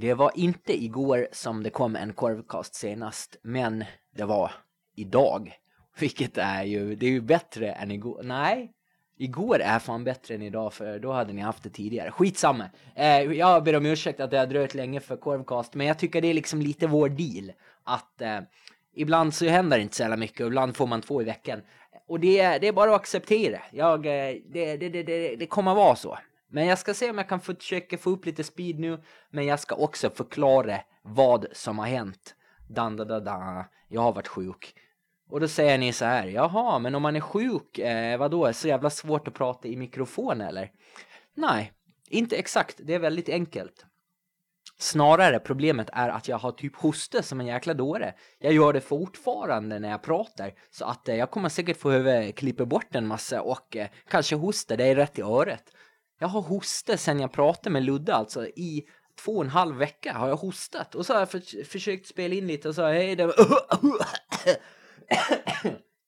Det var inte igår som det kom en korvkast senast, men det var idag. Vilket är ju, det är ju bättre än igår. Nej, igår är fan bättre än idag för då hade ni haft det tidigare. Skitsamma. Eh, jag ber om ursäkt att det har dröjt länge för korvkast, men jag tycker det är liksom lite vår deal. Att eh, ibland så händer det inte så jävla mycket och ibland får man två i veckan. Och det, är- det är bara att acceptera. Jag, eh, det, det, det, det, det kommer vara så. Men jag ska se om jag kan försöka få upp lite speed nu. Men jag ska också förklara vad som har hänt. Dan, da, da, da. Jag har varit sjuk. Och då säger ni så här, jaha, men om man är sjuk, eh, vadå, är det så jävla svårt att prata i mikrofon eller? Nej, inte exakt, det är väldigt enkelt. Snarare problemet är att jag har typ hosta som en jäkla dåre. Jag gör det fortfarande när jag pratar. Så att eh, jag kommer säkert få klippa bort en massa och eh, kanske hosta, det är rätt i örat. Jag har hostat sen jag pratade med Ludde alltså i två och en halv vecka har jag hostat. Och så har jag för, försökt spela in lite och så hej det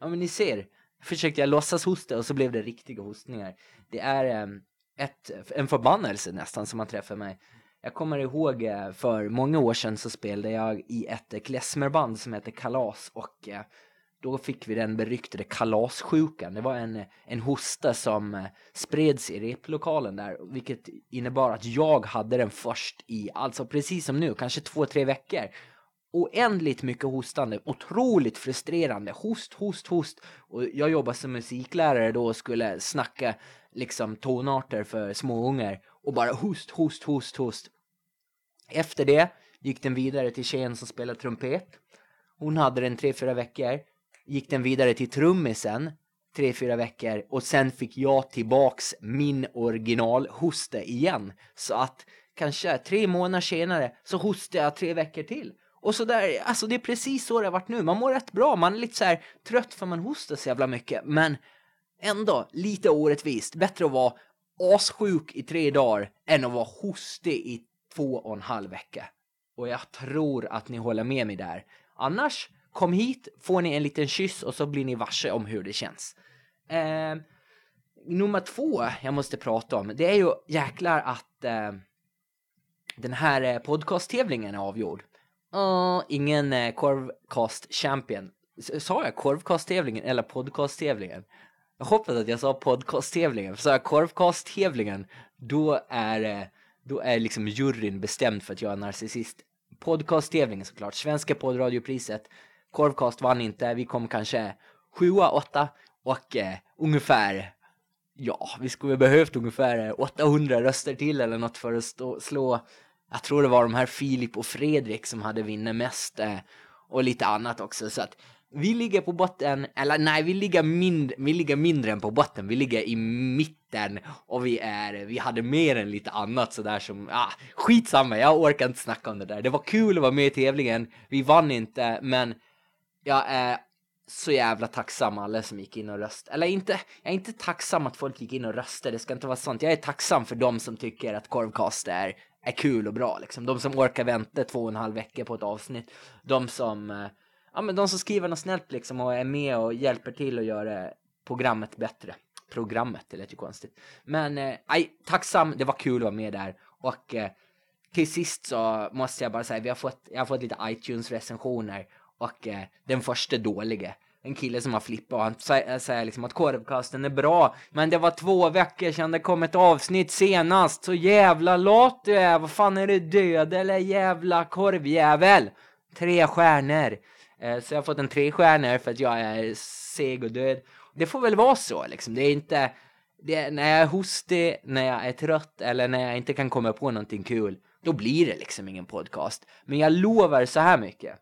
Ja men ni ser, försökte jag låtsas hosta och så blev det riktiga hostningar. Det är ehm, ett, en förbannelse nästan som har träffat mig. Jag kommer ihåg eh, för många år sedan så spelade jag i ett klezmerband som heter Kalas och eh, då fick vi den beryktade kalassjukan. Det var en, en hosta som eh, spreds i replokalen där, vilket innebar att jag hade den först i, alltså precis som nu, kanske två, tre veckor. Oändligt mycket hostande, otroligt frustrerande, host, host, host. Och jag jobbade som musiklärare då och skulle snacka liksom tonarter för småungar och bara host, host, host, host. Efter det gick den vidare till tjejen som spelade trumpet. Hon hade den tre, fyra veckor. Gick den vidare till trummisen tre, fyra veckor och sen fick jag tillbaks min originalhoste igen. Så att kanske tre månader senare så hostade jag tre veckor till. Och så där, alltså det är precis så det har varit nu. Man mår rätt bra, man är lite så här trött för man hostar så jävla mycket. Men ändå lite orättvist. Bättre att vara assjuk i tre dagar än att vara hostig i två och en halv vecka. Och jag tror att ni håller med mig där. Annars, kom hit, får ni en liten kyss och så blir ni varse om hur det känns. Eh, nummer två jag måste prata om, det är ju jäklar att eh, den här eh, podcast-tävlingen är avgjord. Uh, ingen eh, korvcast champion. S- Sa jag korvcast-tävlingen eller podcast-tävlingen? Jag hoppas att jag sa podcast-tävlingen. För sa jag korvcast-tävlingen, då är, eh, då är liksom juryn bestämd för att jag är narcissist. Podcast-tävlingen såklart, Svenska poddradiopriset. Korvcast vann inte, vi kom kanske sjua, åtta och eh, ungefär Ja, vi skulle behövt ungefär 800 röster till eller något för att stå, slå Jag tror det var de här Filip och Fredrik som hade vunnit mest eh, och lite annat också. Så att vi ligger på botten, eller nej vi ligger, mindre, vi ligger mindre än på botten, vi ligger i mitten och vi är, vi hade mer än lite annat sådär som, ah, skitsamma, jag orkar inte snacka om det där. Det var kul att vara med i tävlingen, vi vann inte, men jag är så jävla tacksam alla som gick in och röstade. Eller inte, jag är inte tacksam att folk gick in och röstade, det ska inte vara sånt. Jag är tacksam för de som tycker att korvkast är, är kul och bra liksom. De som orkar vänta två och en halv vecka på ett avsnitt. De som, eh, ja men de som skriver något snällt liksom och är med och hjälper till att göra programmet bättre. Programmet, det lät ju konstigt. Men, eh, nej, tacksam, det var kul att vara med där. Och eh, till sist så måste jag bara säga, vi har fått, jag har fått lite iTunes-recensioner och eh, den första dåliga. En kille som har flippat och han säger, eh, säger liksom att korvkasten är bra, men det var två veckor sedan det kom ett avsnitt senast, så jävla lat du är, vad fan är du död eller jävla korvjävel? Tre stjärnor. Eh, så jag har fått en tre stjärnor för att jag är seg och död. Det får väl vara så liksom, det är inte, det när jag är hostig, när jag är trött eller när jag inte kan komma på någonting kul, då blir det liksom ingen podcast. Men jag lovar så här mycket.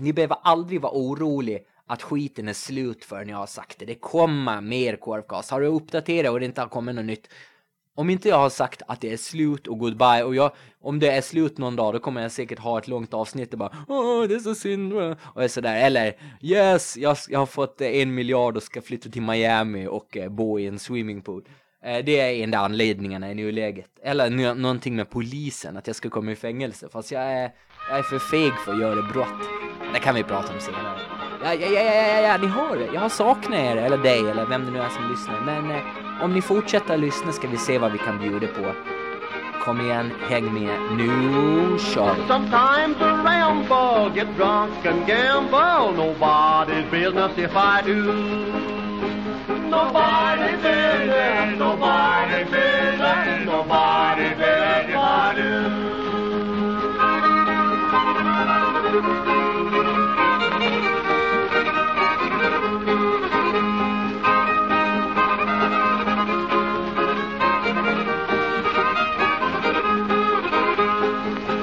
Ni behöver aldrig vara orolig att skiten är slut förrän jag har sagt det. Det kommer mer korvcast. Har du uppdaterat och det inte har kommit något nytt. Om inte jag har sagt att det är slut och goodbye och jag, om det är slut någon dag då kommer jag säkert ha ett långt avsnitt och bara Åh, det är så synd och sådär. Eller yes, jag, jag har fått en miljard och ska flytta till Miami och eh, bo i en swimmingpool. Eh, det är enda anledningarna i nuläget. Eller någonting med polisen, att jag ska komma i fängelse. Fast jag är, jag är för feg för att göra brott. Det kan vi prata om senare. Ja, ja, ja, ja, ja, ja, ni hör det. Jag har saknat er, eller dig, eller vem det nu är som lyssnar. Men eh, om ni fortsätter lyssna ska vi se vad vi kan bjuda på. Kom igen, häng med. Nu kör vi! Sometimes around ball, get drunk and gamble. Nobody's business if I do. Nobody's business, nobody's business, nobody's business if I do.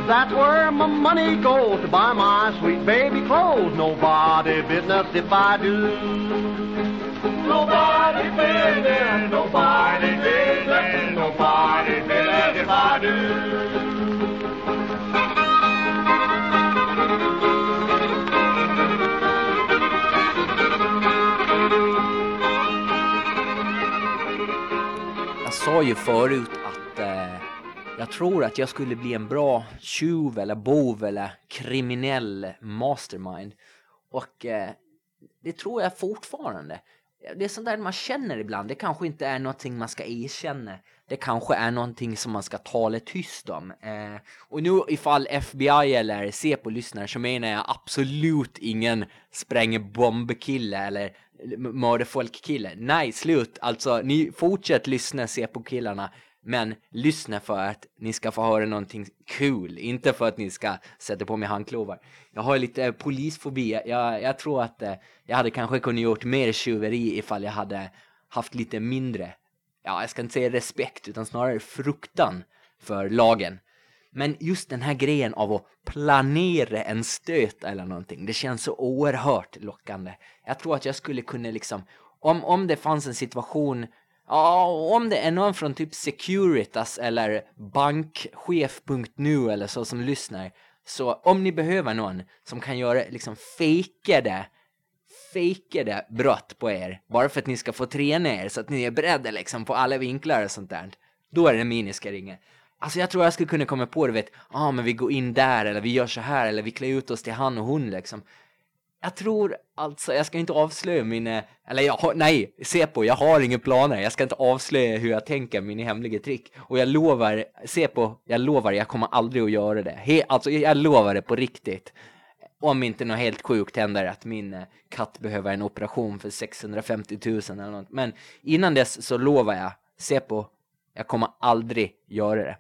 That's where my money goes to buy my sweet baby clothes. Nobody business if I do. Nobody business, nobody business, nobody business if I do. Jag sa ju förut att eh, jag tror att jag skulle bli en bra tjuv eller bov eller kriminell mastermind. Och eh, det tror jag fortfarande. Det är sånt där man känner ibland. Det kanske inte är någonting man ska erkänna. Det kanske är någonting som man ska tala tyst om. Eh, och nu ifall FBI eller Säpo lyssnar så menar jag absolut ingen spränger bombkille eller mörda folk-kille. Nej, slut. Alltså, ni fortsätt lyssna Säpo-killarna. Men lyssna för att ni ska få höra någonting kul, inte för att ni ska sätta på mig handklovar. Jag har lite eh, polisfobi. Jag, jag tror att eh, jag hade kanske kunnat gjort mer tjuveri ifall jag hade haft lite mindre, ja, jag ska inte säga respekt, utan snarare fruktan för lagen. Men just den här grejen av att planera en stöt eller någonting, det känns så oerhört lockande. Jag tror att jag skulle kunna liksom, om, om det fanns en situation Ja, om det är någon från typ Securitas eller bankchef.nu eller så som lyssnar. Så om ni behöver någon som kan göra liksom fejkade, fejkade brott på er. Bara för att ni ska få träna er så att ni är beredda liksom på alla vinklar och sånt där. Då är det min ni ska ringa. Alltså jag tror jag skulle kunna komma på det, vet, ja ah, men vi går in där eller vi gör så här eller vi klär ut oss till han och hon liksom. Jag tror alltså, jag ska inte avslöja mina, eh, eller jag har, nej, se på, jag har inga planer. Jag ska inte avslöja hur jag tänker, mina hemliga trick. Och jag lovar, se på, jag lovar, jag kommer aldrig att göra det. He, alltså jag lovar det på riktigt. Om inte något helt sjukt händer att min eh, katt behöver en operation för 650 000 eller något. Men innan dess så lovar jag, se på, jag kommer aldrig göra det.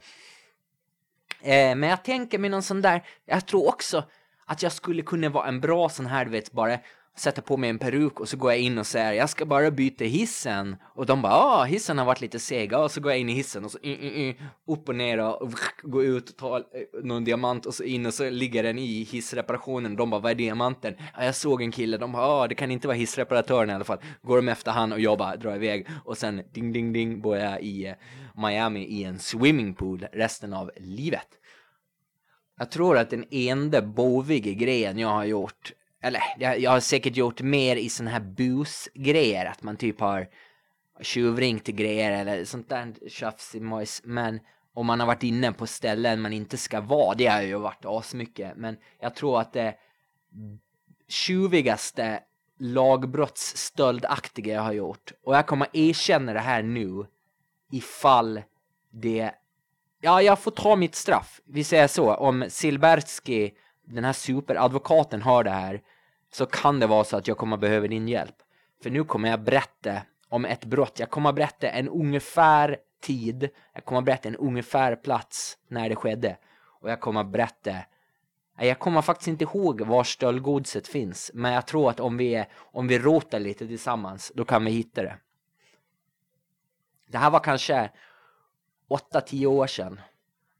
Eh, men jag tänker mig någon sån där, jag tror också att jag skulle kunna vara en bra sån här, du vet, bara sätta på mig en peruk och så går jag in och säger jag ska bara byta hissen. Och de bara ah hissen har varit lite sega. Och så går jag in i hissen och så mm, mm, mm, upp och ner och går ut och tar eh, någon diamant och så in och så ligger den i hissreparationen. De bara vad är diamanten? Ja, jag såg en kille. De bara ah det kan inte vara hissreparatören i alla fall. Går de efter han och jag bara drar iväg. Och sen ding ding ding bor jag i eh, Miami i en swimmingpool resten av livet. Jag tror att den enda boviga grejen jag har gjort, eller jag, jag har säkert gjort mer i sådana här busgrejer, att man typ har tjuvringt till grejer eller sånt där tjafs i mojs, men om man har varit inne på ställen man inte ska vara, det har ju varit asmycket, men jag tror att det tjuvigaste lagbrottsstöldaktiga jag har gjort, och jag kommer erkänna det här nu, ifall det ja, jag får ta mitt straff. Vi säger så, om Silberski, den här superadvokaten, har det här så kan det vara så att jag kommer behöva din hjälp. För nu kommer jag berätta om ett brott. Jag kommer berätta en ungefär tid. Jag kommer berätta en ungefär plats när det skedde. Och jag kommer berätta jag kommer faktiskt inte ihåg var stöldgodset finns. Men jag tror att om vi, om vi rotar lite tillsammans, då kan vi hitta det. Det här var kanske 8-10 år sedan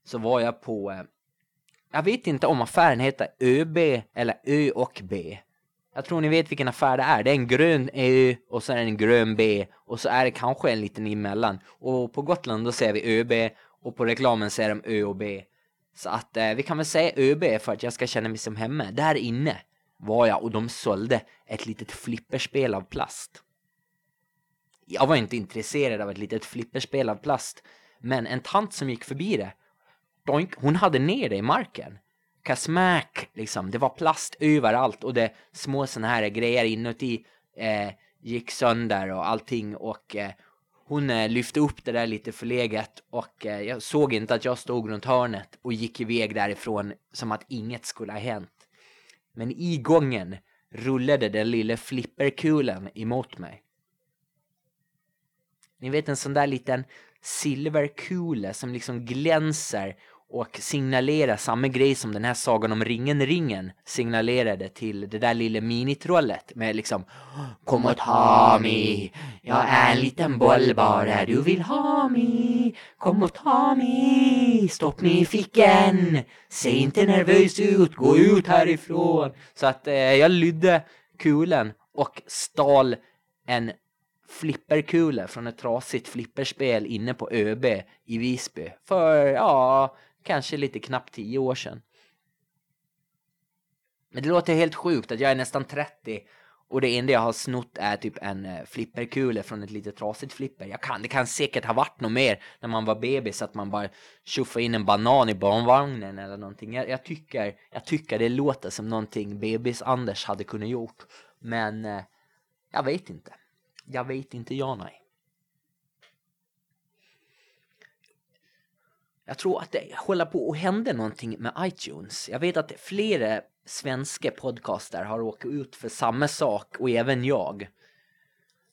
så var jag på, eh, jag vet inte om affären heter ÖB eller Ö och B. Jag tror ni vet vilken affär det är. Det är en grön Ö och så är det en grön B och så är det kanske en liten emellan. Och på Gotland då ser vi ÖB och på reklamen ser de Ö och B. Så att eh, vi kan väl säga ÖB för att jag ska känna mig som hemma. Där inne var jag och de sålde ett litet flipperspel av plast. Jag var inte intresserad av ett litet flipperspel av plast men en tant som gick förbi det, doink, hon hade ner det i marken. Kasmack, liksom. Det var plast överallt och det små såna här grejer inuti eh, gick sönder och allting och eh, hon eh, lyfte upp det där lite förlegat och eh, jag såg inte att jag stod runt hörnet och gick iväg därifrån som att inget skulle ha hänt. Men i gången rullade den lilla flipperkulan emot mig. Ni vet en sån där liten silverkula som liksom glänser och signalerar samma grej som den här sagan om ringen-ringen signalerade till det där lilla minitrollet med liksom Kom och ta mig, jag är en liten boll bara, du vill ha mig Kom och ta mig, stopp mig i fickan Se inte nervös ut, gå ut härifrån. Så att eh, jag lydde kulen och stal en flipperkulor från ett trasigt flipperspel inne på ÖB i Visby för, ja, kanske lite knappt tio år sedan. Men det låter helt sjukt att jag är nästan 30 och det enda jag har snott är typ en eh, flipperkula från ett litet trasigt flipper. Jag kan, det kan säkert ha varit något mer när man var bebis att man bara tjoffade in en banan i barnvagnen eller någonting. Jag, jag, tycker, jag tycker det låter som någonting bebis-Anders hade kunnat gjort. Men eh, jag vet inte. Jag vet inte, ja nej. Jag tror att det håller på att hända någonting med iTunes. Jag vet att flera svenska podcaster har åkt ut för samma sak och även jag.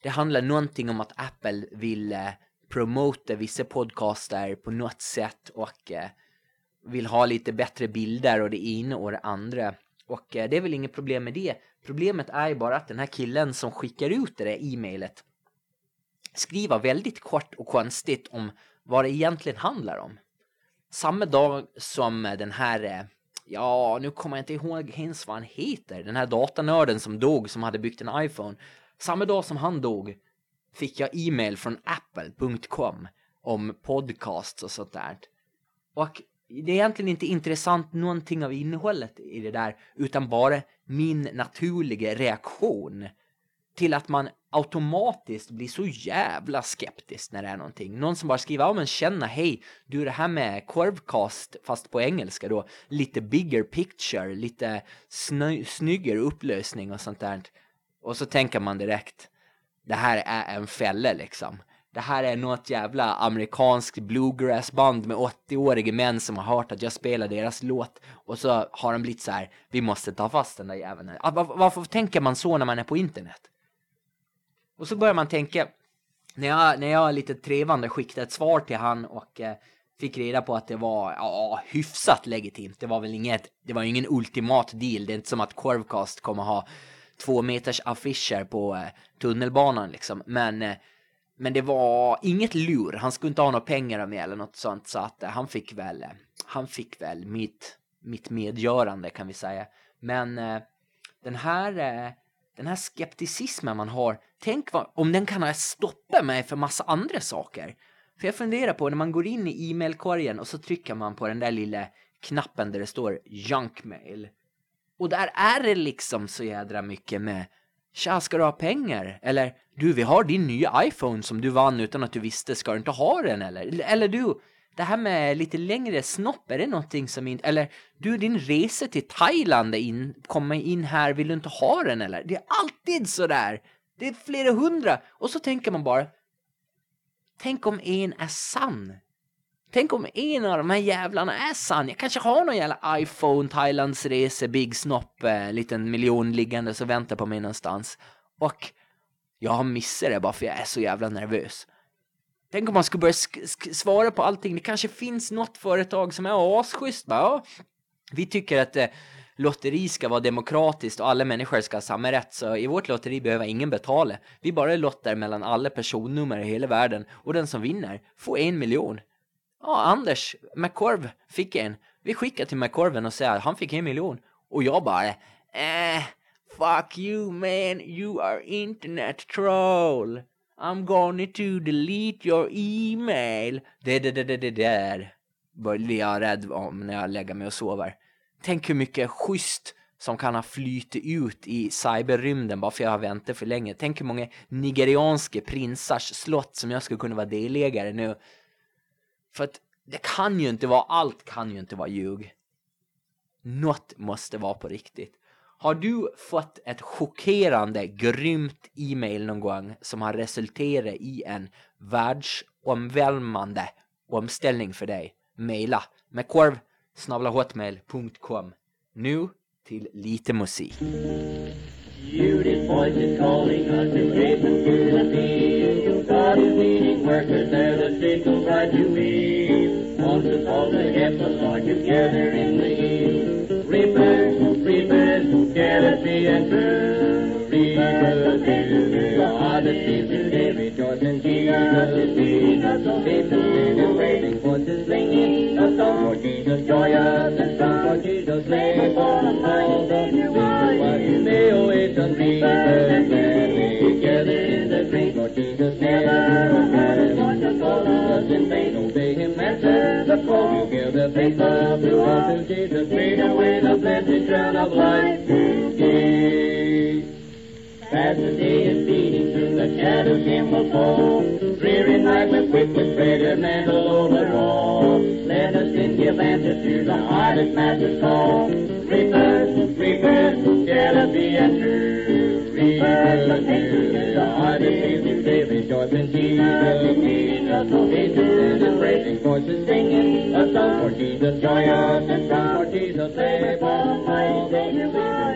Det handlar någonting om att Apple vill eh, promota vissa podcaster på något sätt och eh, vill ha lite bättre bilder och det ena och det andra. Och eh, det är väl inget problem med det. Problemet är ju bara att den här killen som skickar ut det där e-mailet skriver väldigt kort och konstigt om vad det egentligen handlar om. Samma dag som den här, ja nu kommer jag inte ihåg ens vad han heter, den här datanörden som dog som hade byggt en iPhone. Samma dag som han dog fick jag e-mail från apple.com om podcasts och sånt där. Och det är egentligen inte intressant någonting av innehållet i det där utan bara min naturliga reaktion till att man automatiskt blir så jävla skeptisk när det är någonting. Någon som bara skriver, ja men känna, hej, du det här med korvcast fast på engelska då, lite bigger picture, lite snö, snyggare upplösning och sånt där. Och så tänker man direkt, det här är en fälla liksom. Det här är något jävla amerikanskt bluegrassband med 80-åriga män som har hört att jag spelar deras låt. Och så har de blivit så här, vi måste ta fast den där jäveln. Ah, varför tänker man så när man är på internet? Och så börjar man tänka, när jag, när jag lite trevande skickade ett svar till han och eh, fick reda på att det var ja, hyfsat legitimt. Det var väl inget, det var ingen ultimat deal. Det är inte som att Corvcast kommer ha två meters affischer på eh, tunnelbanan liksom. Men, eh, men det var inget lur. Han skulle inte ha några pengar av mig eller något sånt. Så att eh, han fick väl, eh, han fick väl mitt, mitt medgörande kan vi säga. Men eh, den här den här skepticismen man har, tänk vad, om den kan ha stoppat mig för massa andra saker. För jag funderar på när man går in i e-mailkorgen och så trycker man på den där lilla knappen där det står junk mail. Och där är det liksom så jädra mycket med Tja, ska du ha pengar? Eller du, vi har din nya iPhone som du vann utan att du visste, ska du inte ha den eller? Eller du, det här med lite längre snopp, är det någonting som inte... Eller du, din resa till Thailand in, kommer in här, vill du inte ha den eller? Det är alltid så där. Det är flera hundra. Och så tänker man bara, tänk om en är sann. Tänk om en av de här jävlarna är sann. Jag kanske har någon jävla iPhone, Thailands resa, Big Snopp, eh, liten miljon liggande och väntar på mig någonstans. Och jag har missat det bara för jag är så jävla nervös. Tänk om man skulle börja svara på allting. Det kanske finns något företag som är asschysst. Ja, vi tycker att eh, lotteri ska vara demokratiskt och alla människor ska ha samma rätt. Så i vårt lotteri behöver ingen betala. Vi bara lottar mellan alla personnummer i hela världen. Och den som vinner får en miljon. Ja, Anders McCorv fick en. Vi skickar till McCorven och säger att han fick en miljon. Och jag bara, eh, fuck you man, you are internet troll. I'm going to delete your email. Det, det, det, det, det där blir jag rädd om när jag lägger mig och sover. Tänk hur mycket schysst som kan ha flytit ut i cyberrymden bara för jag har väntat för länge. Tänk hur många nigerianska prinsars slott som jag skulle kunna vara delägare nu. För att det kan ju inte vara, allt kan ju inte vara ljug. Något måste vara på riktigt. Har du fått ett chockerande, grymt e-mail någon gång som har resulterat i en världsomvälvande omställning för dig? Maila med korv hotmail.com. Nu till lite musik. Beauty's voices calling us to hasten to the field. God is leading workers they're the signal right to be. Once us all to get the Lord together in the east. Jealousy and true. Reapers, reapers, the hardest season today. Rejoice in Jesus, Jesus, so people sing praising voices singing a song for Jesus, joyous and strong for Jesus, lay for the mind of you. What you may always unread, together in the drink for Jesus, never matters. All us in vain, obey him, answer the call. You give the faith of to us to Jesus, made away the blessed crown of life to the day is beating through the shadows, him will fall. Dreary night with with greater mantle over all. Let us then give answer to the hardest master's call. Reapers, reapers, jealousy and true. Reapers, reapers, the hardest season day rejoice in Jesus. Jesus, Jesus, and praising voices singing a song for Jesus. Joyous and song for Jesus. My Savior, but you may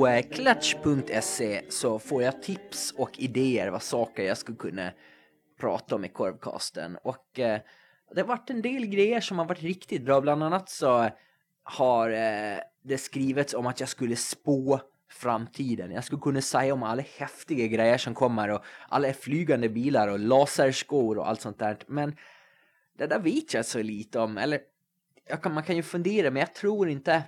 På klatch.se så får jag tips och idéer vad saker jag skulle kunna prata om i korvkasten. Och eh, det har varit en del grejer som har varit riktigt bra. Bland annat så har eh, det skrivits om att jag skulle spå framtiden. Jag skulle kunna säga om alla häftiga grejer som kommer och alla flygande bilar och laserskor och allt sånt där. Men det där vet jag så lite om. Eller kan, man kan ju fundera, men jag tror inte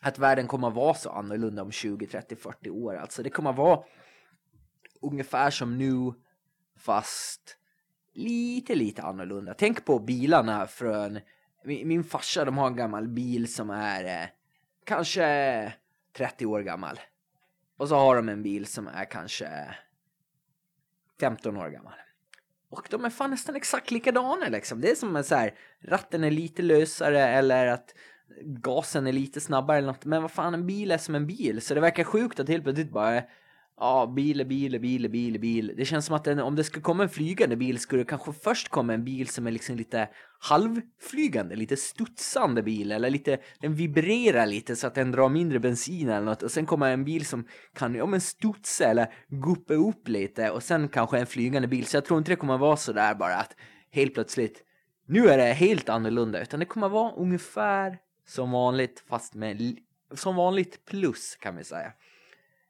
att världen kommer att vara så annorlunda om 20, 30, 40 år. Alltså det kommer att vara ungefär som nu fast lite, lite annorlunda. Tänk på bilarna från min, min farsa, de har en gammal bil som är eh, kanske 30 år gammal. Och så har de en bil som är kanske 15 år gammal. Och de är fan nästan exakt likadana liksom. Det är som att så här, ratten är lite lösare eller att gasen är lite snabbare eller något. Men vad fan, en bil är som en bil. Så det verkar sjukt att helt plötsligt bara Ja, bil, bil, bil, bil, bil. Det känns som att en, om det skulle komma en flygande bil skulle det kanske först komma en bil som är liksom lite halvflygande, lite studsande bil eller lite, den vibrerar lite så att den drar mindre bensin eller något och sen kommer en bil som kan, ja men studsa eller guppa upp lite och sen kanske en flygande bil. Så jag tror inte det kommer vara så där bara att helt plötsligt, nu är det helt annorlunda utan det kommer vara ungefär som vanligt fast med som vanligt plus kan vi säga.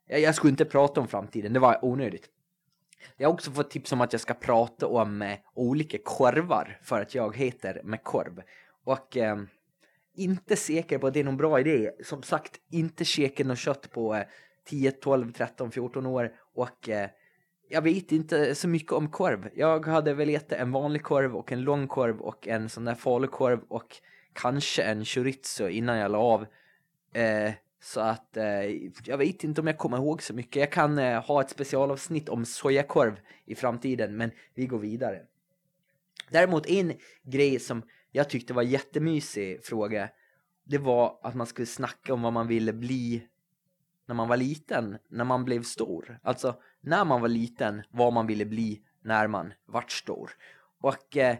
Jag, jag skulle inte prata om framtiden, det var onödigt. Jag har också fått tips om att jag ska prata om eh, olika korvar för att jag heter med korv. Och eh, inte säker på att det är någon bra idé. Som sagt, inte käka något kött på eh, 10, 12, 13, 14 år. Och eh, jag vet inte så mycket om korv. Jag hade väl ätit en vanlig korv och en lång korv och en sån där falukorv och kanske en chorizo innan jag la av. Eh, så att eh, jag vet inte om jag kommer ihåg så mycket. Jag kan eh, ha ett specialavsnitt om sojakorv i framtiden, men vi går vidare. Däremot en grej som jag tyckte var jättemysig fråga, det var att man skulle snacka om vad man ville bli när man var liten, när man blev stor. Alltså när man var liten, vad man ville bli när man vart stor. Och eh,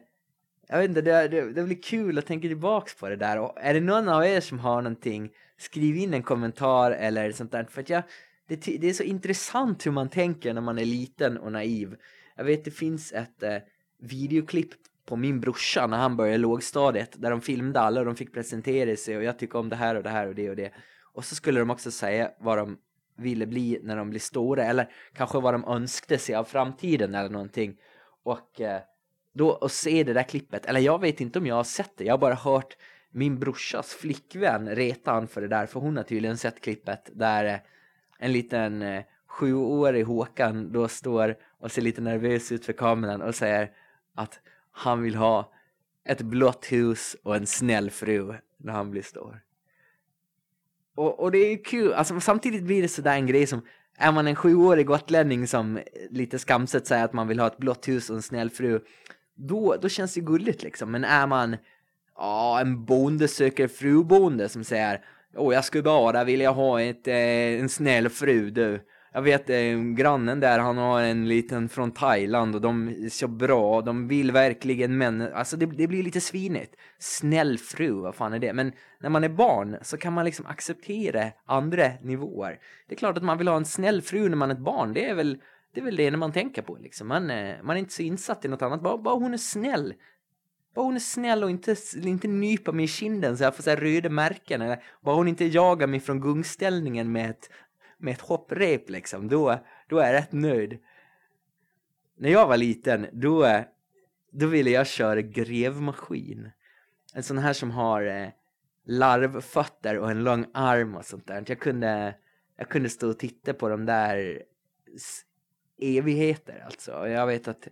jag vet inte, det, det, det blir kul att tänka tillbaks på det där. Och är det någon av er som har någonting, skriv in en kommentar eller sånt där. För att jag, det, det är så intressant hur man tänker när man är liten och naiv. Jag vet det finns ett eh, videoklipp på min brorsa när han började lågstadiet där de filmade alla och de fick presentera sig och jag tycker om det här och det här och det och det. Och så skulle de också säga vad de ville bli när de blir stora eller kanske vad de önskade sig av framtiden eller någonting. Och eh, då och se det där klippet, eller jag vet inte om jag har sett det, jag har bara hört min brorsas flickvän reta han för det där, för hon har tydligen sett klippet där eh, en liten eh, sjuårig Håkan då står och ser lite nervös ut för kameran och säger att han vill ha ett blått hus och en snäll fru när han blir stor. Och, och det är ju kul, alltså samtidigt blir det sådär en grej som är man en sjuårig gotlänning som eh, lite skamset säger att man vill ha ett blått hus och en snäll fru, då, då känns det gulligt liksom. Men är man ja, en bonde söker frubonde som säger Åh, jag skulle bara vilja ha ett, eh, en snäll fru du. Jag vet eh, grannen där, han har en liten från Thailand och de är så bra, de vill verkligen män. alltså det, det, blir lite svinigt. Snäll fru, vad fan är det? Men när man är barn så kan man liksom acceptera andra nivåer. Det är klart att man vill ha en snäll fru när man är ett barn, det är väl det är väl det när man tänker på liksom. Man, eh, man är inte så insatt i något annat, bara, bara hon är snäll. Bara hon är snäll och inte, inte nypa mig i kinden så jag får så här röda märken. Eller bara hon inte jagar mig från gungställningen med ett, med ett hopprep liksom. Då, då är jag rätt nöjd. När jag var liten, då, då ville jag köra grävmaskin. En sån här som har eh, larvfötter och en lång arm och sånt där. Jag kunde, jag kunde stå och titta på de där evigheter alltså. Jag vet att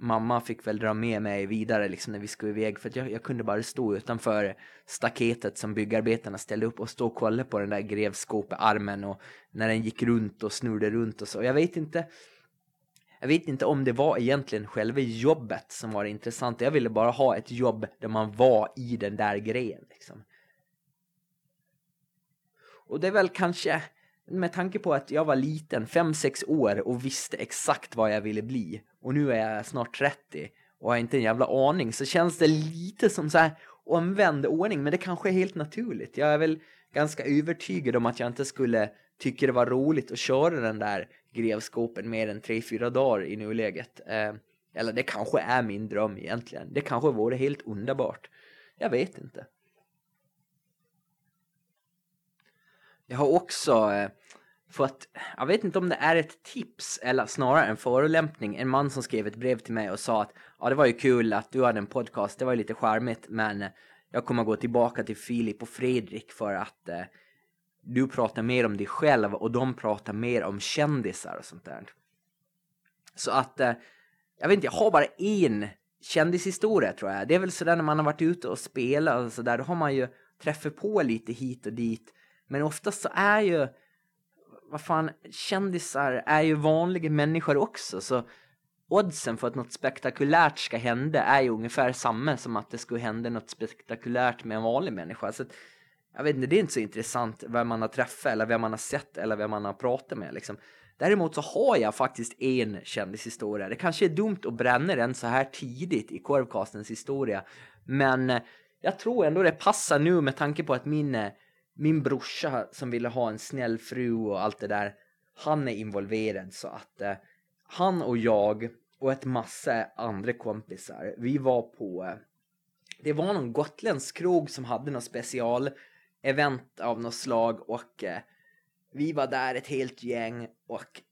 mamma fick väl dra med mig vidare liksom när vi skulle iväg för att jag, jag kunde bara stå utanför staketet som byggarbetarna ställde upp och stå och kolla på den där grevskåpearmen och när den gick runt och snurrade runt och så. Jag vet inte jag vet inte om det var egentligen själva jobbet som var intressant. Jag ville bara ha ett jobb där man var i den där grejen. Liksom. Och det är väl kanske med tanke på att jag var liten, 5-6 år och visste exakt vad jag ville bli och nu är jag snart 30 och har inte en jävla aning så känns det lite som så här omvänd ordning men det kanske är helt naturligt. Jag är väl ganska övertygad om att jag inte skulle tycka det var roligt att köra den där grevskopen mer än 3-4 dagar i nuläget. Eh, eller det kanske är min dröm egentligen. Det kanske vore helt underbart. Jag vet inte. Jag har också eh, för att, jag vet inte om det är ett tips eller snarare en förolämpning. En man som skrev ett brev till mig och sa att ja, det var ju kul att du hade en podcast, det var ju lite charmigt, men eh, jag kommer gå tillbaka till Filip och Fredrik för att eh, du pratar mer om dig själv och de pratar mer om kändisar och sånt där. Så att, eh, jag vet inte, jag har bara en kändishistoria tror jag. Det är väl sådär när man har varit ute och spelat och sådär, då har man ju träffat på lite hit och dit men oftast så är ju, vad fan, kändisar är ju vanliga människor också. Så oddsen för att något spektakulärt ska hända är ju ungefär samma som att det skulle hända något spektakulärt med en vanlig människa. Så att, jag vet inte, det är inte så intressant vem man har träffat eller vem man har sett eller vem man har pratat med liksom. Däremot så har jag faktiskt en kändishistoria. Det kanske är dumt att bränna den så här tidigt i Korvkastens historia. Men jag tror ändå det passar nu med tanke på att min eh, min brorsa som ville ha en snäll fru och allt det där, han är involverad så att eh, han och jag och ett massa andra kompisar, vi var på, eh, det var någon gotländsk krog som hade något special event av något slag och eh, vi var där ett helt gäng och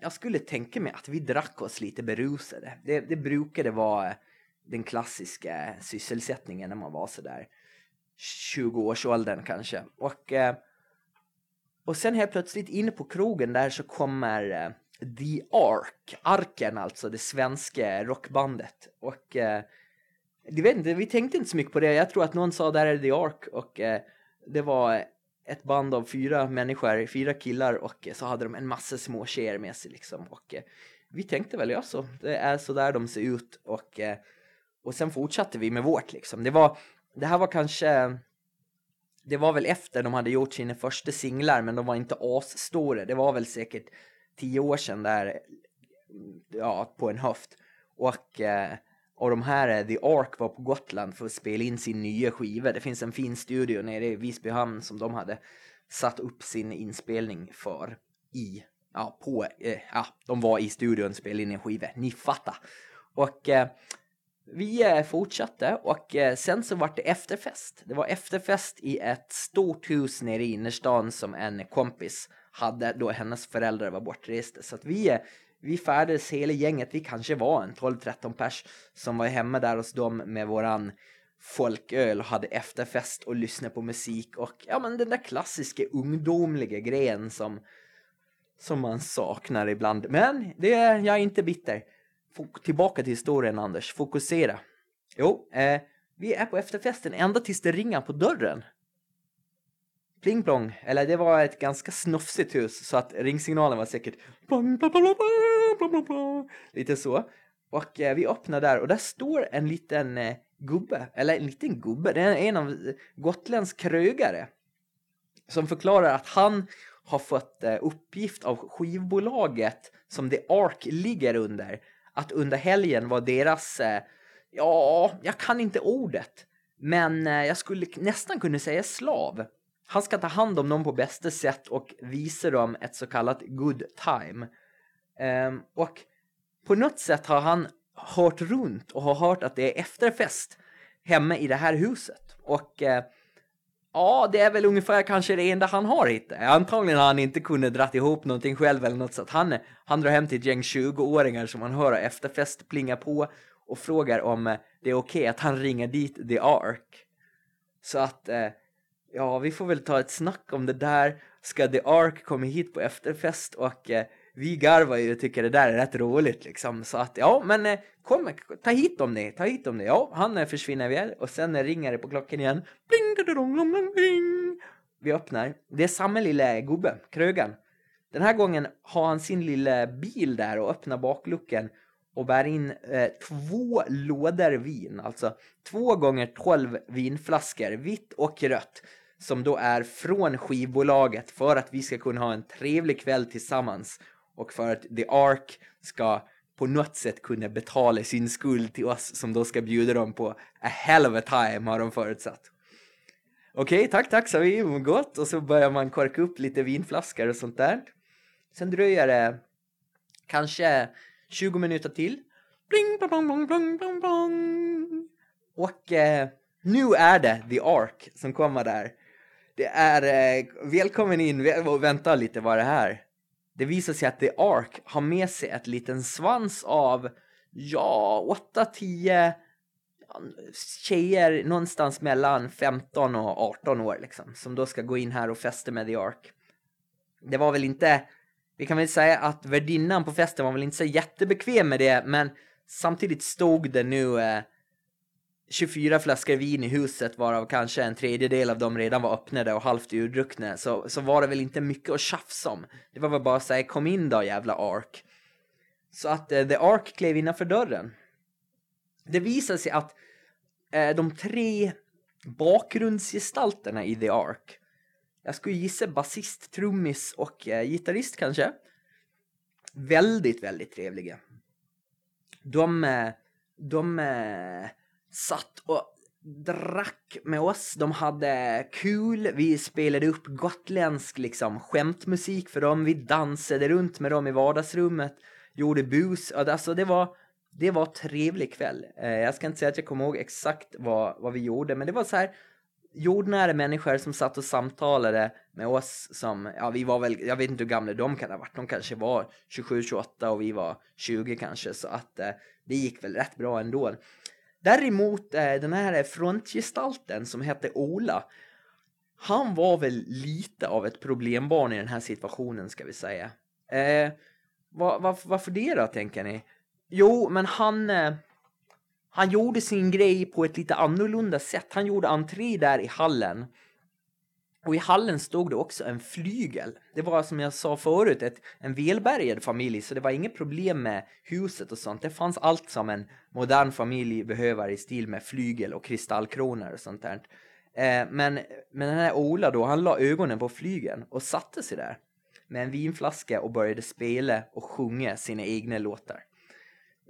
jag skulle tänka mig att vi drack oss lite berusade. Det, det brukade vara eh, den klassiska sysselsättningen när man var sådär 20-årsåldern kanske. Och, eh, och sen helt plötsligt inne på krogen där så kommer eh, The Ark, Arken alltså, det svenska rockbandet. Och eh, vet inte, vi tänkte inte så mycket på det. Jag tror att någon sa där är The Ark och eh, det var ett band av fyra människor, fyra killar och så hade de en massa små tjejer med sig liksom. Och eh, vi tänkte väl, ja så, det är så där de ser ut och eh, och sen fortsatte vi med vårt liksom. Det var, det här var kanske det var väl efter de hade gjort sina första singlar men de var inte asstora. Det var väl säkert tio år sedan där ja, på en höft. Och, eh, och de här, eh, The Ark var på Gotland för att spela in sin nya skiva. Det finns en fin studio nere i Visbyhamn som de hade satt upp sin inspelning för i, ja, på, eh, ja, de var i studion och spelade in en skiva. Ni fattar. Och eh, vi eh, fortsatte och eh, sen så var det efterfest. Det var efterfest i ett stort hus nere i innerstan som en kompis hade då hennes föräldrar var bortresta. Så att vi, eh, vi färdades hela gänget, vi kanske var en 12-13 pers som var hemma där hos dem med våran folköl och hade efterfest och lyssnade på musik och ja men den där klassiska ungdomliga grejen som som man saknar ibland. Men det, jag är inte bitter tillbaka till historien Anders, fokusera. Jo, eh, vi är på efterfesten ända tills det ringer på dörren. pling plong, eller det var ett ganska snofsigt hus så att ringsignalen var säkert lite så. Och eh, vi öppnar där och där står en liten eh, gubbe, eller en liten gubbe, det är en av gotländsk krögare. Som förklarar att han har fått eh, uppgift av skivbolaget som The Ark ligger under att under helgen var deras, eh, ja, jag kan inte ordet, men eh, jag skulle nästan kunna säga slav. Han ska ta hand om dem på bästa sätt och visa dem ett så kallat good time. Ehm, och på något sätt har han hört runt och har hört att det är efterfest hemma i det här huset. Och eh, ja, det är väl ungefär kanske det enda han har hittat. Antagligen har han inte kunnat dra ihop någonting själv eller något så att han, han drar hem till ett gäng 20-åringar som han hör efterfest plinga på och frågar om eh, det är okej okay att han ringer dit The Ark. Så att eh, ja, vi får väl ta ett snack om det där. Ska The Ark komma hit på efterfest och eh, vi garvar ju och tycker det där är rätt roligt liksom. Så att ja, men eh, kom, ta hit dem ni, ta hit dem ni. Ja, han eh, försvinner iväg och sen eh, ringer det på klockan igen. Bling, dadadong, dadadong, bling. Vi öppnar. Det är samma lilla gubbe, krögan. Den här gången har han sin lilla bil där och öppnar bakluckan och bär in eh, två lådor vin, alltså två gånger tolv vinflaskor, vitt och rött, som då är från skivbolaget för att vi ska kunna ha en trevlig kväll tillsammans och för att The Ark ska på något sätt kunna betala sin skuld till oss som då ska bjuda dem på a hell of a time har de förutsatt. Okej, okay, tack, tack, sa vi, gott. Och så börjar man korka upp lite vinflaskor och sånt där. Sen dröjer det kanske 20 minuter till. Bling, bling, bling, bling, bling, bling. Och eh, nu är det The Ark som kommer där. Det är eh, välkommen in och vänta lite vad det här. Det visar sig att The Ark har med sig ett liten svans av ja, 8-10 tjejer någonstans mellan 15 och 18 år liksom som då ska gå in här och festa med The Ark. Det var väl inte vi kan väl säga att värdinnan på festen var väl inte så jättebekväm med det, men samtidigt stod det nu eh, 24 flaskor vin i huset varav kanske en tredjedel av dem redan var öppnade och halvt urdruckna så, så var det väl inte mycket att tjafsa om. Det var väl bara att säga kom in då jävla Ark. Så att eh, The Ark klev innanför dörren. Det visade sig att eh, de tre bakgrundsgestalterna i The Ark jag skulle gissa basist, trummis och eh, gitarrist kanske. Väldigt, väldigt trevliga. De, eh, de eh, satt och drack med oss, de hade kul, vi spelade upp gotländsk liksom skämtmusik för dem, vi dansade runt med dem i vardagsrummet, gjorde bus, alltså det var det var trevlig kväll. Eh, jag ska inte säga att jag kommer ihåg exakt vad, vad vi gjorde, men det var så här jordnära människor som satt och samtalade med oss som, ja vi var väl, jag vet inte hur gamla de kan ha varit, de kanske var 27-28 och vi var 20 kanske, så att eh, det gick väl rätt bra ändå. Däremot eh, den här frontgestalten som hette Ola, han var väl lite av ett problembarn i den här situationen ska vi säga. Eh, var, var, varför det då tänker ni? Jo, men han eh, han gjorde sin grej på ett lite annorlunda sätt. Han gjorde entré där i hallen. Och i hallen stod det också en flygel. Det var som jag sa förut ett, en välbärgad familj så det var inget problem med huset och sånt. Det fanns allt som en modern familj behöver i stil med flygel och kristallkronor och sånt där. Eh, men, men den här Ola då, han la ögonen på flygeln och satte sig där med en vinflaska och började spela och sjunga sina egna låtar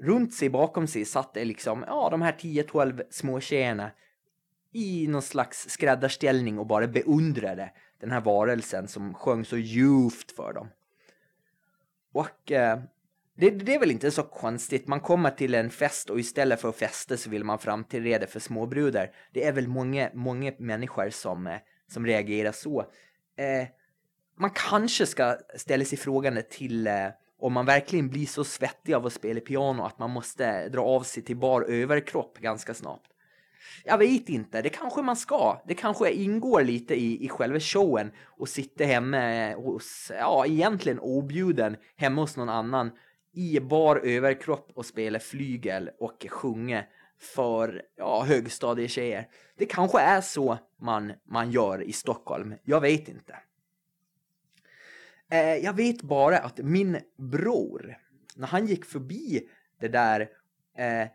runt sig bakom sig satt det liksom, ja, de här 10-12 små tjejerna i någon slags skräddarställning och bara beundrade den här varelsen som sjöng så ljuvt för dem. Och eh, det, det, är väl inte så konstigt. Man kommer till en fest och istället för att festa så vill man framträda för småbrudar. Det är väl många, många människor som, eh, som reagerar så. Eh, man kanske ska ställa sig frågan till eh, om man verkligen blir så svettig av att spela piano att man måste dra av sig till bar överkropp ganska snabbt. Jag vet inte, det kanske man ska. Det kanske ingår lite i, i själva showen och sitta hemma hos, ja egentligen objuden, hemma hos någon annan i bar överkropp och spela flygel och sjunga för ja, högstadietjejer. Det kanske är så man, man gör i Stockholm, jag vet inte. Eh, jag vet bara att min bror, när han gick förbi det där eh,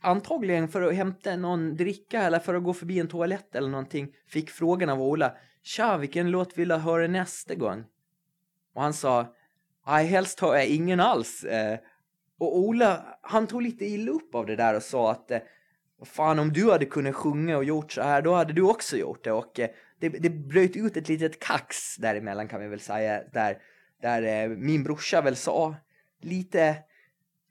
antagligen för att hämta någon dricka eller för att gå förbi en toalett eller någonting, fick frågan av Ola Tja, vilken låt vill du höra nästa gång? Och han sa Nej, helst hör jag ingen alls. Eh, och Ola, han tog lite illa upp av det där och sa att eh, fan om du hade kunnat sjunga och gjort så här, då hade du också gjort det. Och eh, det, det bröt ut ett litet kax däremellan kan vi väl säga, där, där min brorsa väl sa lite,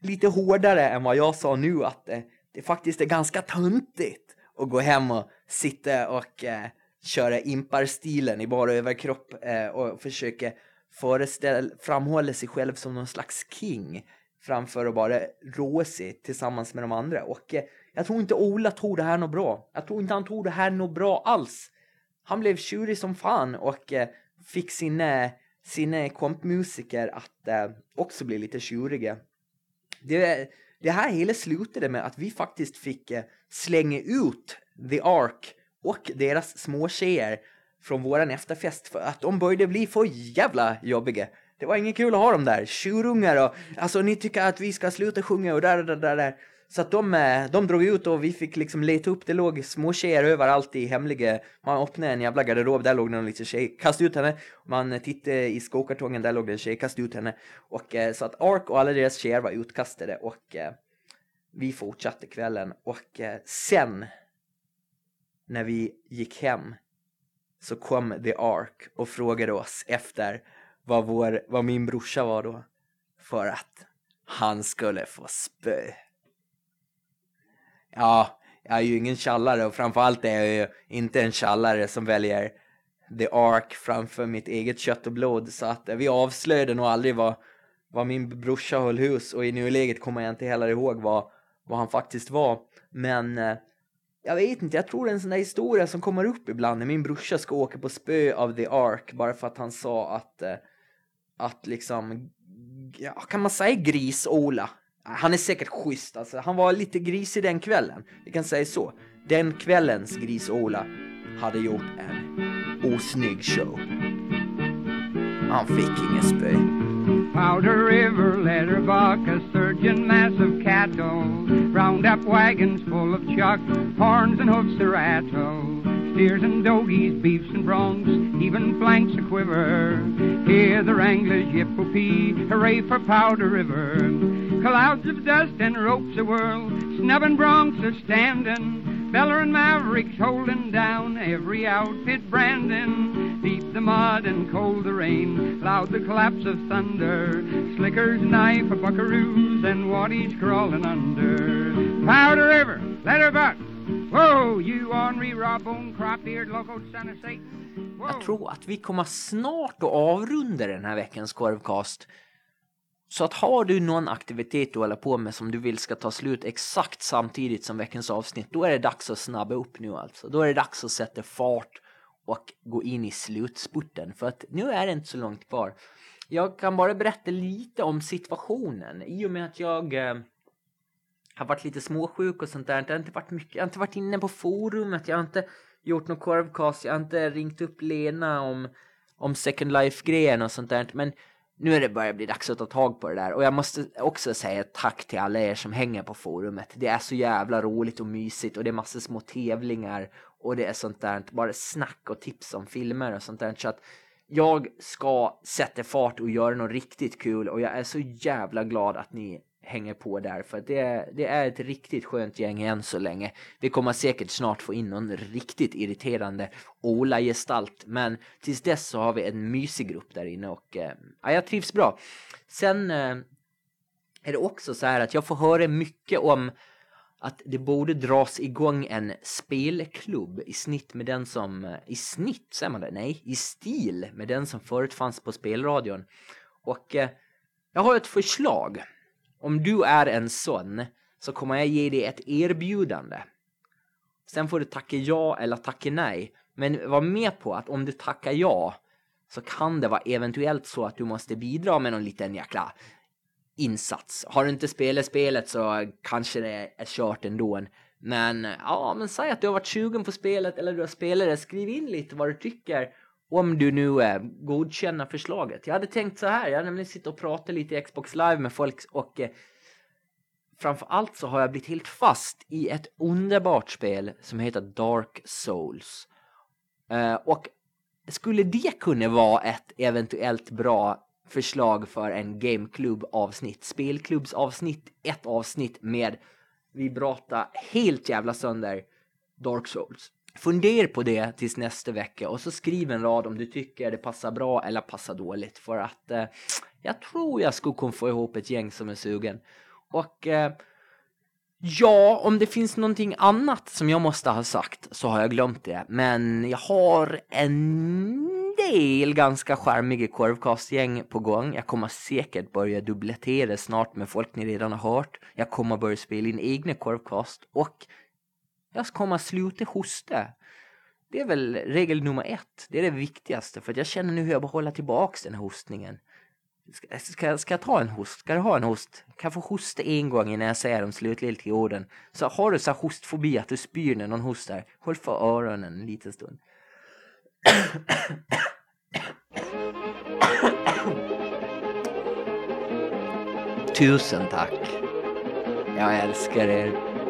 lite hårdare än vad jag sa nu att eh, det faktiskt är ganska töntigt att gå hem och sitta och eh, köra imparstilen i bara överkropp eh, och försöka föreställ, framhålla sig själv som någon slags king framför att bara rå sig tillsammans med de andra. Och eh, jag tror inte Ola tog det här något bra. Jag tror inte han tog det här något bra alls. Han blev tjurig som fan och eh, fick sina, sina kompmusiker att eh, också bli lite tjuriga. Det, det här hela slutade med att vi faktiskt fick eh, slänga ut The Ark och deras småtjejer från våran efterfest för att de började bli för jävla jobbiga. Det var inget kul att ha dem där, tjurungar och alltså ni tycker att vi ska sluta sjunga och där, där, där, där. Så att de, eh, de drog ut och vi fick liksom leta upp, det låg små tjejer överallt i hemliga, man öppnade en jävla garderob, där låg det någon liten tjej, kastade ut henne, man tittade i skokartongen, där låg det en tjej, kastade ut henne. Och eh, så att Ark och alla deras tjejer var utkastade. Och eh, vi fortsatte kvällen. Och sen när vi gick hem så kom The Ark och frågade oss efter vad, vår, vad min brorsa var då. För att han skulle få spö. Ja, jag är ju ingen tjallare och framförallt är jag ju inte en tjallare som väljer The Ark framför mitt eget kött och blod. Så att vi avslöjade nog aldrig vad, vad min brorsa höll hus och i nuläget kommer jag inte heller ihåg vad, vad han faktiskt var. Men eh, jag vet inte, jag tror det är en sån där historia som kommer upp ibland när min brorsa ska åka på spö av The Ark bara för att han sa att, eh, att liksom, ja, kan man säga gris-Ola? Han är säkert schysst alltså, han var lite grisig den kvällen, vi kan säga så. Den kvällens gris-Ola hade gjort en osnygg show. Han fick ingen spö. Powder River, Letterbuck, a surging mass of cattle. Roundup wagons full of chuck, horns and hoofs to rattle. Steers and dogies, beefs and broncs, even flanks a quiver. Hear the wranglers yip pee, hooray for Powder River. Clouds of dust and ropes a whirl, snubbing broncs are standing. Beller and Mavericks holding down every outfit branding. Deep the mud and cold the rain, loud the collapse of thunder. Slicker's knife for buckaroos and he's crawling under. Powder River, let her buck. Jag tror att vi kommer snart att avrunda den här veckans korvcast. Så att har du någon aktivitet du håller på med som du vill ska ta slut exakt samtidigt som veckans avsnitt, då är det dags att snabba upp nu alltså. Då är det dags att sätta fart och gå in i slutspurten för att nu är det inte så långt kvar. Jag kan bara berätta lite om situationen i och med att jag eh, har varit lite småsjuk och sånt där. Jag har inte varit mycket, jag har inte varit inne på forumet, jag har inte gjort någon korvkast. jag har inte ringt upp Lena om, om Second Life-grejen och sånt där. Men nu är det börjat bli dags att ta tag på det där. Och jag måste också säga tack till alla er som hänger på forumet. Det är så jävla roligt och mysigt och det är massor små tävlingar och det är sånt där, bara snack och tips om filmer och sånt där. Så att jag ska sätta fart och göra något riktigt kul och jag är så jävla glad att ni hänger på där för det, det är ett riktigt skönt gäng än så länge. Vi kommer säkert snart få in någon riktigt irriterande Ola-gestalt men tills dess så har vi en mysig grupp där inne och eh, ja, jag trivs bra. Sen eh, är det också så här att jag får höra mycket om att det borde dras igång en spelklubb i snitt med den som, i snitt säger man det? Nej, i stil med den som förut fanns på spelradion. Och eh, jag har ett förslag. Om du är en sån så kommer jag ge dig ett erbjudande. Sen får du tacka ja eller tacka nej. Men var med på att om du tackar ja så kan det vara eventuellt så att du måste bidra med någon liten jäkla insats. Har du inte spelat spelet så kanske det är kört ändå. Men ja, men säg att du har varit 20 på spelet eller du har spelat det. Skriv in lite vad du tycker om du nu eh, godkänner förslaget. Jag hade tänkt så här, jag hade nämligen sitta och prata lite i Xbox live med folk och eh, framförallt så har jag blivit helt fast i ett underbart spel som heter Dark Souls. Eh, och skulle det kunna vara ett eventuellt bra förslag för en gameklubb avsnitt, spelklubbsavsnitt, ett avsnitt med vi pratar helt jävla sönder Dark Souls. Fundera på det tills nästa vecka och så skriv en rad om du tycker det passar bra eller passar dåligt för att eh, jag tror jag skulle kunna få ihop ett gäng som är sugen. Och eh, ja, om det finns någonting annat som jag måste ha sagt så har jag glömt det. Men jag har en del ganska charmiga korvkastgäng på gång. Jag kommer säkert börja dubblettera snart med folk ni redan har hört. Jag kommer börja spela in egna korvkast och jag kommer sluta hosta. Det är väl regel nummer ett. Det är det viktigaste för att jag känner nu hur jag bara håller tillbaks den här hostningen. Ska, ska, ska jag ta en host? Ska du ha en host? Kan jag få hosta en gång innan jag säger de slutgiltiga orden? Så har du så här hostfobi att du spyr när någon hostar, håll för öronen en liten stund. Tusen tack. Jag älskar er